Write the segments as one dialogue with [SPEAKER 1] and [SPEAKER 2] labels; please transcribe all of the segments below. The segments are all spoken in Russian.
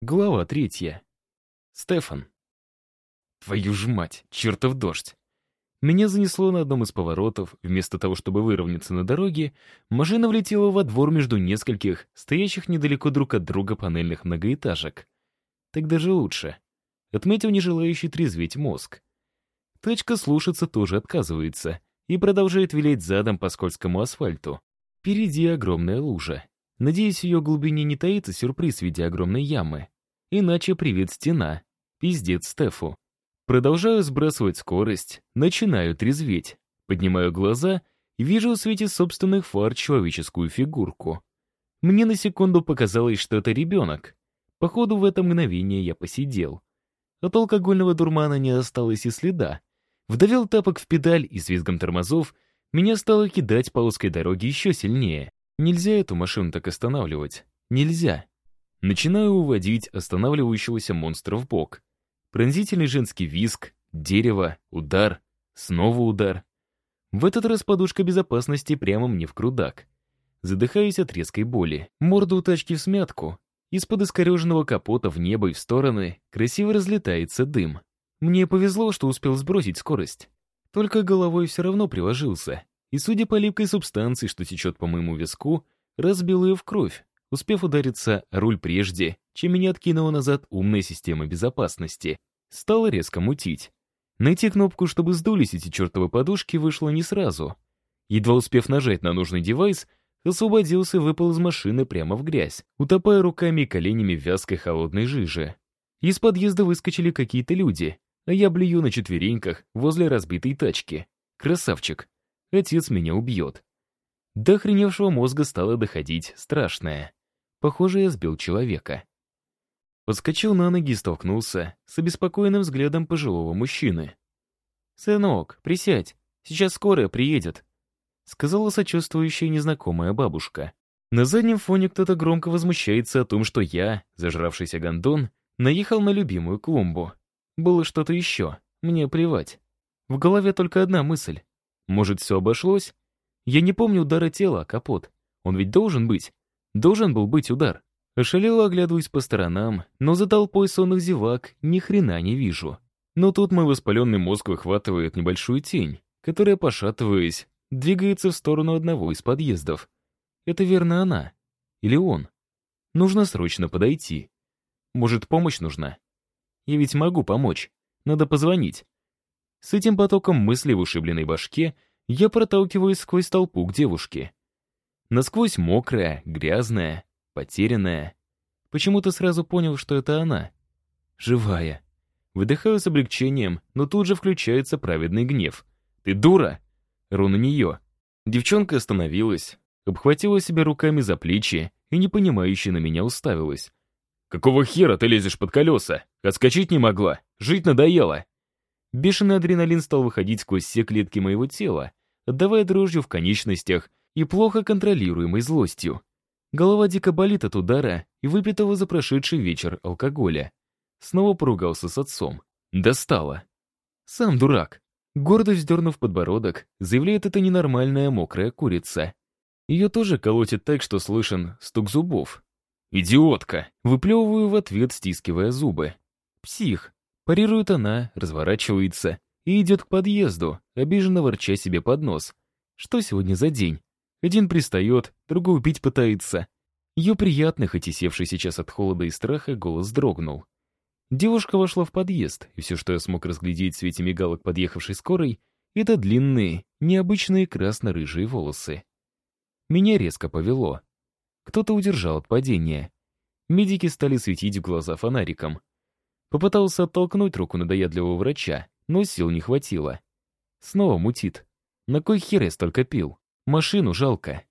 [SPEAKER 1] Глава третья. Стефан. Твою ж мать, чертов дождь. Меня занесло на одном из поворотов, вместо того, чтобы выровняться на дороге, машина влетела во двор между нескольких, стоящих недалеко друг от друга панельных многоэтажек. Так даже лучше. Отметил не желающий трезветь мозг. Тачка слушаться тоже отказывается и продолжает вилять задом по скользкому асфальту. Впереди огромная лужа. Надеюсь, в ее глубине не таится сюрприз в виде огромной ямы. Иначе привет стена. Пиздец Стефу. Продолжаю сбрасывать скорость, начинаю трезветь. Поднимаю глаза и вижу в свете собственных фар человеческую фигурку. Мне на секунду показалось, что это ребенок. Походу, в это мгновение я посидел. От алкогольного дурмана не осталось и следа. Вдавил тапок в педаль и с визгом тормозов меня стало кидать по узкой дороге еще сильнее. Нельзя эту машину так останавливать. Нельзя. Начинаю уводить останавливающегося монстра в бок. Пронзительный женский визг, дерево, удар, снова удар. В этот раз подушка безопасности прямо мне в крудак. Задыхаюсь от резкой боли. Морда у тачки в смятку. Из-под искореженного капота в небо и в стороны красиво разлетается дым. Мне повезло, что успел сбросить скорость. Только головой все равно приложился. И, судя по липкой субстанции, что течет по моему виску, разбил ее в кровь, успев удариться руль прежде, чем меня откинула назад умная система безопасности. Стало резко мутить. Найти кнопку, чтобы сдулись эти чертовы подушки, вышло не сразу. Едва успев нажать на нужный девайс, освободился и выпал из машины прямо в грязь, утопая руками и коленями в вязкой холодной жиже. Из подъезда выскочили какие-то люди, а я блюю на четвереньках возле разбитой тачки. Красавчик. Отец меня убьет. До охреневшего мозга стало доходить страшное. Похоже, я сбил человека. Подскочил на ноги и столкнулся с обеспокоенным взглядом пожилого мужчины. «Сынок, присядь, сейчас скорая приедет», — сказала сочувствующая незнакомая бабушка. На заднем фоне кто-то громко возмущается о том, что я, зажравшийся гондон, наехал на любимую клумбу. Было что-то еще, мне плевать. В голове только одна мысль. Может, все обошлось? Я не помню удара тела, капот. Он ведь должен быть. Должен был быть удар. Ошалело оглядываясь по сторонам, но за толпой сонных зевак ни хрена не вижу. Но тут мой воспаленный мозг выхватывает небольшую тень, которая, пошатываясь, двигается в сторону одного из подъездов. Это верно она. Или он. Нужно срочно подойти. Может, помощь нужна? Я ведь могу помочь. Надо позвонить. С этим потоком мыслей в ушибленной башке я проталкиваюсь сквозь толпу к девушке. Насквозь мокрая, грязная, потерянная. Почему-то сразу понял, что это она. Живая. Выдыхаю с облегчением, но тут же включается праведный гнев. «Ты дура!» Ру на нее. Девчонка остановилась, обхватила себя руками за плечи и непонимающе на меня уставилась. «Какого хера ты лезешь под колеса? Отскочить не могла. Жить надоело!» Бешеный адреналин стал выходить сквозь все клетки моего тела, отдавая дрожью в конечностях и плохо контролируемой злостью. Голова дико болит от удара и выпитого за прошедший вечер алкоголя. Снова поругался с отцом. Достало. Сам дурак. Гордо вздернув подбородок, заявляет это ненормальная мокрая курица. Ее тоже колотит так, что слышен стук зубов. «Идиотка!» Выплевываю в ответ, стискивая зубы. «Псих!» Парирует она, разворачивается и идет к подъезду, обиженно ворча себе под нос. Что сегодня за день? Один пристает, другой убить пытается. Ее приятный, хоть и севший сейчас от холода и страха, голос дрогнул. Девушка вошла в подъезд, и все, что я смог разглядеть в свете мигалок подъехавшей скорой, это длинные, необычные красно-рыжие волосы. Меня резко повело. Кто-то удержал от падения. Медики стали светить в глаза фонариком. Попытался оттолкнуть руку надоедливого врача, но сил не хватило. Снова мутит. На кой хер я столько пил? Машину жалко.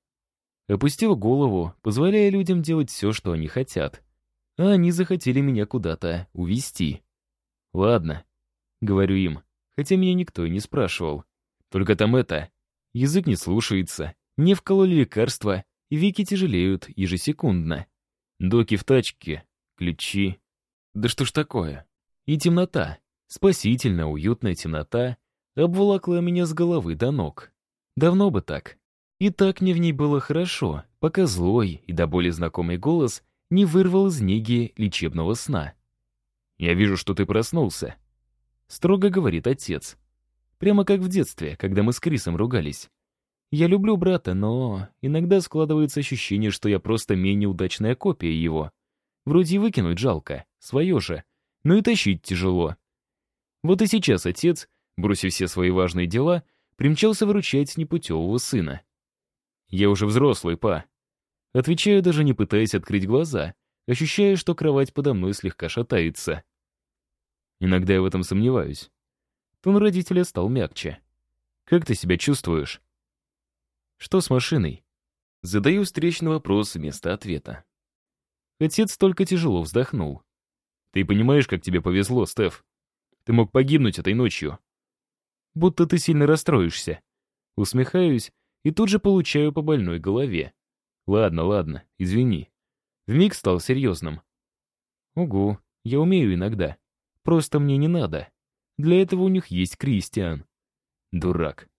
[SPEAKER 1] Опустил голову, позволяя людям делать все, что они хотят. А они захотели меня куда-то увезти. Ладно, говорю им, хотя меня никто и не спрашивал. Только там это, язык не слушается, не вкололи лекарства, и веки тяжелеют ежесекундно. Доки в тачке, ключи. Да что ж такое? И темнота, спасительно уютная темнота, обволокла меня с головы до ног. Давно бы так. И так мне в ней было хорошо, пока злой и до боли знакомый голос не вырвал из неги лечебного сна. «Я вижу, что ты проснулся», — строго говорит отец. Прямо как в детстве, когда мы с Крисом ругались. Я люблю брата, но иногда складывается ощущение, что я просто менее удачная копия его. Вроде выкинуть жалко, свое же, но и тащить тяжело. Вот и сейчас отец, бросив все свои важные дела, примчался выручать непутевого сына. «Я уже взрослый, па». Отвечаю, даже не пытаясь открыть глаза, ощущая, что кровать подо мной слегка шатается. Иногда я в этом сомневаюсь. Тон родителя стал мягче. «Как ты себя чувствуешь?» «Что с машиной?» Задаю встречный вопрос вместо ответа. Отец только тяжело вздохнул. «Ты понимаешь, как тебе повезло, Стеф? Ты мог погибнуть этой ночью. Будто ты сильно расстроишься. Усмехаюсь и тут же получаю по больной голове. Ладно, ладно, извини. Вмиг стал серьезным. Угу, я умею иногда. Просто мне не надо. Для этого у них есть Кристиан. Дурак.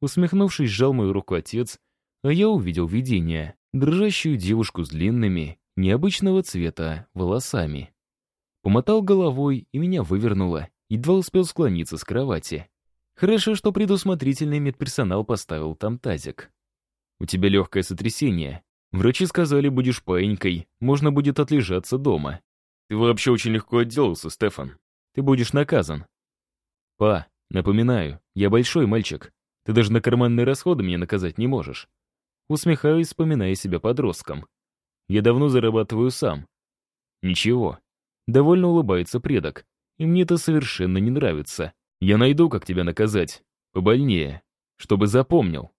[SPEAKER 1] Усмехнувшись, сжал мою руку отец, а я увидел видение, дрожащую девушку с длинными, необычного цвета, волосами. Помотал головой, и меня вывернуло, едва успел склониться с кровати. Хорошо, что предусмотрительный медперсонал поставил там тазик. «У тебя легкое сотрясение. Врачи сказали, будешь паинькой, можно будет отлежаться дома. Ты вообще очень легко отделался, Стефан. Ты будешь наказан». «Па, напоминаю, я большой мальчик. Ты даже на карманные расходы меня наказать не можешь». Усмехаюсь, вспоминая себя подростком. «Я давно зарабатываю сам». «Ничего». Довольно улыбается предок. И мне это совершенно не нравится. Я найду, как тебя наказать. Побольнее. Чтобы запомнил.